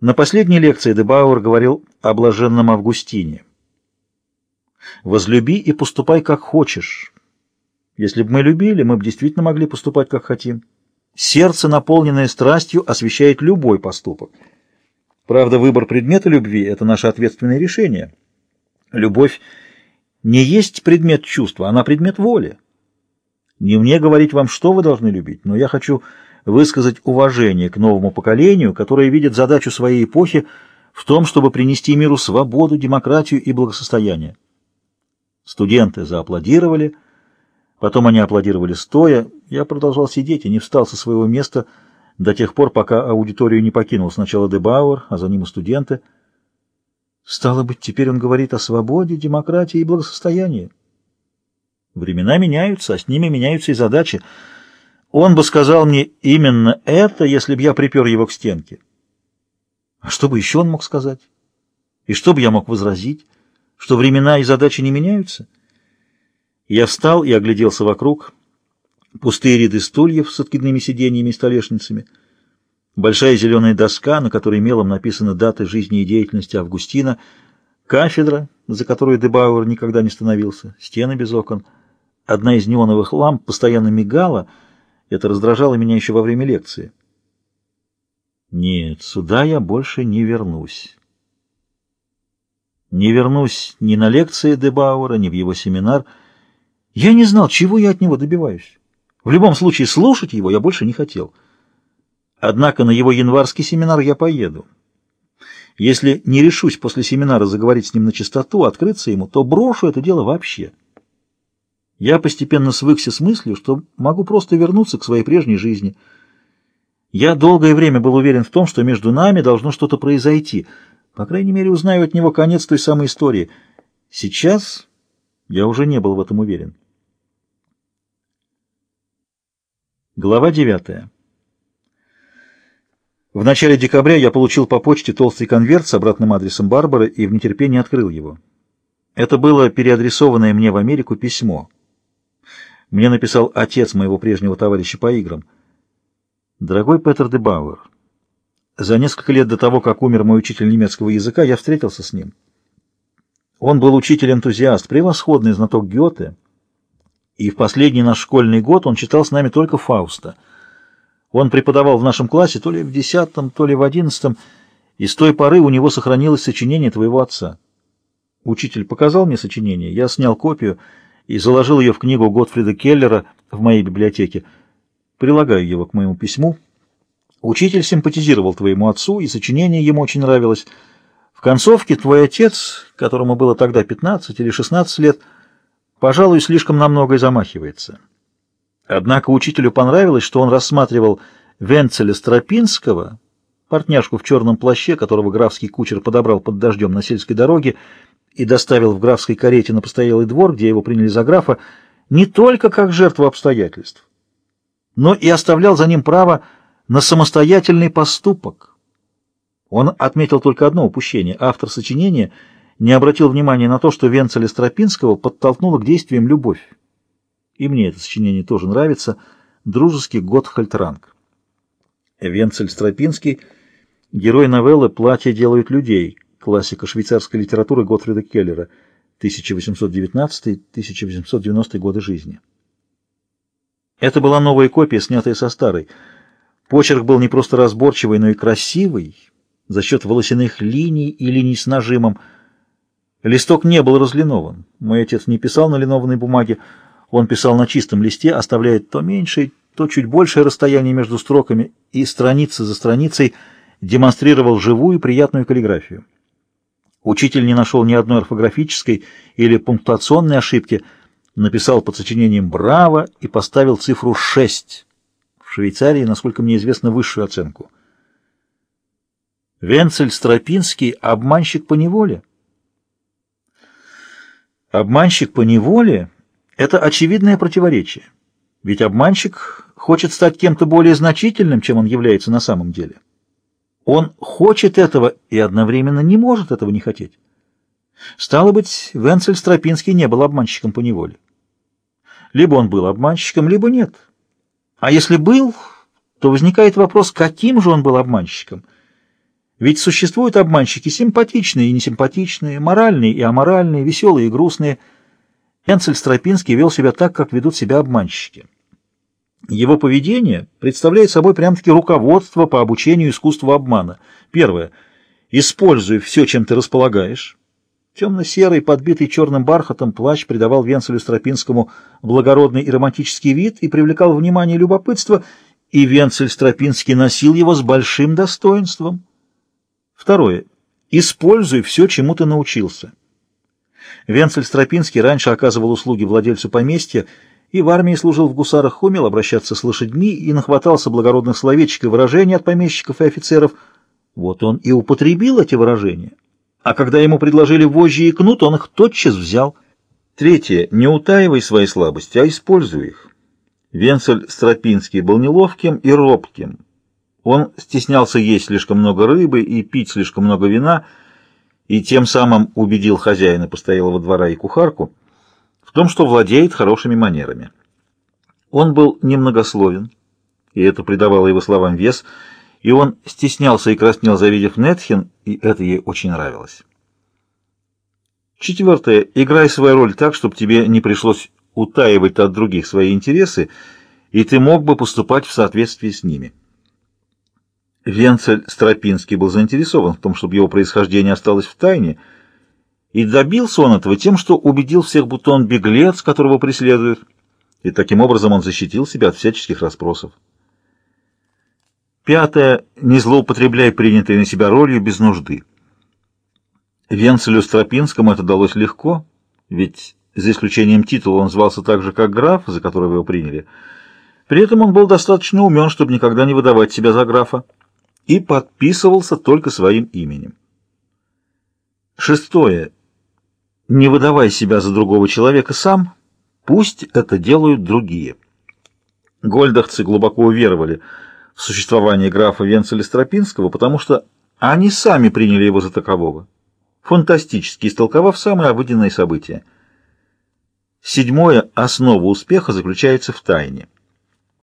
На последней лекции Дебауэр говорил о блаженном Августине. «Возлюби и поступай, как хочешь. Если бы мы любили, мы бы действительно могли поступать, как хотим. Сердце, наполненное страстью, освещает любой поступок. Правда, выбор предмета любви — это наше ответственное решение. Любовь не есть предмет чувства, она предмет воли. Не мне говорить вам, что вы должны любить, но я хочу высказать уважение к новому поколению, которое видит задачу своей эпохи в том, чтобы принести миру свободу, демократию и благосостояние. Студенты зааплодировали, потом они аплодировали стоя. Я продолжал сидеть и не встал со своего места до тех пор, пока аудиторию не покинул сначала Дебауэр, а за ним и студенты. Стало быть, теперь он говорит о свободе, демократии и благосостоянии. Времена меняются, а с ними меняются и задачи. Он бы сказал мне именно это, если бы я припер его к стенке. А что бы еще он мог сказать? И что бы я мог возразить? Что времена и задачи не меняются? Я встал и огляделся вокруг. Пустые ряды стульев с откидными сиденьями и столешницами. Большая зеленая доска, на которой мелом написаны даты жизни и деятельности Августина. Кафедра, за которую Дебауэр никогда не становился. Стены без окон. Одна из неоновых ламп постоянно мигала — это раздражало меня еще во время лекции. Нет, сюда я больше не вернусь. Не вернусь ни на лекции Дебауэра, ни в его семинар. Я не знал, чего я от него добиваюсь. В любом случае, слушать его я больше не хотел. Однако на его январский семинар я поеду. Если не решусь после семинара заговорить с ним на чистоту, открыться ему, то брошу это дело вообще. Я постепенно свыкся с мыслью, что могу просто вернуться к своей прежней жизни. Я долгое время был уверен в том, что между нами должно что-то произойти. По крайней мере, узнаю от него конец той самой истории. Сейчас я уже не был в этом уверен. Глава девятая. В начале декабря я получил по почте толстый конверт с обратным адресом Барбары и в нетерпении открыл его. Это было переадресованное мне в Америку письмо. Мне написал отец моего прежнего товарища по играм. «Дорогой Петер де Бауэр, за несколько лет до того, как умер мой учитель немецкого языка, я встретился с ним. Он был учитель-энтузиаст, превосходный знаток Гёте, и в последний наш школьный год он читал с нами только Фауста. Он преподавал в нашем классе то ли в десятом, то ли в одиннадцатом, и с той поры у него сохранилось сочинение твоего отца. Учитель показал мне сочинение, я снял копию — и заложил ее в книгу Готфрида Келлера в моей библиотеке. Прилагаю его к моему письму. Учитель симпатизировал твоему отцу, и сочинение ему очень нравилось. В концовке твой отец, которому было тогда 15 или 16 лет, пожалуй, слишком на многое замахивается. Однако учителю понравилось, что он рассматривал Венцеля Стропинского, партняшку в черном плаще, которого графский кучер подобрал под дождем на сельской дороге, и доставил в графской карете на постоялый двор, где его приняли за графа, не только как жертву обстоятельств, но и оставлял за ним право на самостоятельный поступок. Он отметил только одно упущение. Автор сочинения не обратил внимания на то, что Венцеля Стропинского подтолкнула к действиям любовь. И мне это сочинение тоже нравится. Дружеский Готхальд Ранг. Венцель Стропинский — герой новеллы «Платья делают людей», классика швейцарской литературы Готфрида Келлера, 1819-1890 годы жизни. Это была новая копия, снятая со старой. Почерк был не просто разборчивый, но и красивый, за счет волосяных линий и линий с нажимом. Листок не был разлинован. Мой отец не писал на линованной бумаге, он писал на чистом листе, оставляя то меньшее, то чуть большее расстояние между строками, и страница за страницей демонстрировал живую приятную каллиграфию. Учитель не нашел ни одной орфографической или пунктуационной ошибки, написал под сочинением «Браво» и поставил цифру 6. В Швейцарии, насколько мне известно, высшую оценку. Венцель Стропинский — обманщик по неволе. Обманщик по неволе — это очевидное противоречие. Ведь обманщик хочет стать кем-то более значительным, чем он является на самом деле. Он хочет этого и одновременно не может этого не хотеть. Стало быть, Венцель Стропинский не был обманщиком по неволе. Либо он был обманщиком, либо нет. А если был, то возникает вопрос, каким же он был обманщиком? Ведь существуют обманщики симпатичные и несимпатичные, моральные и аморальные, веселые и грустные. Энцель Стропинский вел себя так, как ведут себя обманщики. Его поведение представляет собой прям-таки руководство по обучению искусству обмана. Первое. Используй все, чем ты располагаешь. Темно-серый, подбитый черным бархатом, плащ придавал Венцелю Стропинскому благородный и романтический вид и привлекал внимание и любопытство, и Венцель Стропинский носил его с большим достоинством. Второе. Используй все, чему ты научился. Венцель Стропинский раньше оказывал услуги владельцу поместья и в армии служил в гусарах, умел обращаться с лошадьми и нахватался благородных словечек и выражений от помещиков и офицеров. Вот он и употребил эти выражения. А когда ему предложили вожжи и кнут, он их тотчас взял. Третье. Не утаивай свои слабости, а используй их. Венцель Стропинский был неловким и робким. Он стеснялся есть слишком много рыбы и пить слишком много вина, и тем самым убедил хозяина постоялого двора и кухарку том, что владеет хорошими манерами. Он был немногословен, и это придавало его словам вес, и он стеснялся и краснел, завидев Нетхин, и это ей очень нравилось. Четвертое. Играй свою роль так, чтобы тебе не пришлось утаивать от других свои интересы, и ты мог бы поступать в соответствии с ними. Венцель Стропинский был заинтересован в том, чтобы его происхождение осталось в тайне, и добился он этого тем, что убедил всех, будто он беглец, которого преследуют, и таким образом он защитил себя от всяческих расспросов. Пятое. Не злоупотребляй принятой на себя ролью без нужды. Венцелю Стропинскому это далось легко, ведь за исключением титула он звался так же, как граф, за которого его приняли. При этом он был достаточно умен, чтобы никогда не выдавать себя за графа и подписывался только своим именем. Шестое. Не выдавай себя за другого человека сам, пусть это делают другие. Гольдахцы глубоко уверовали в существование графа Венцеля Стропинского, потому что они сами приняли его за такового, фантастически истолковав самые обыденные события. Седьмое. Основа успеха заключается в тайне.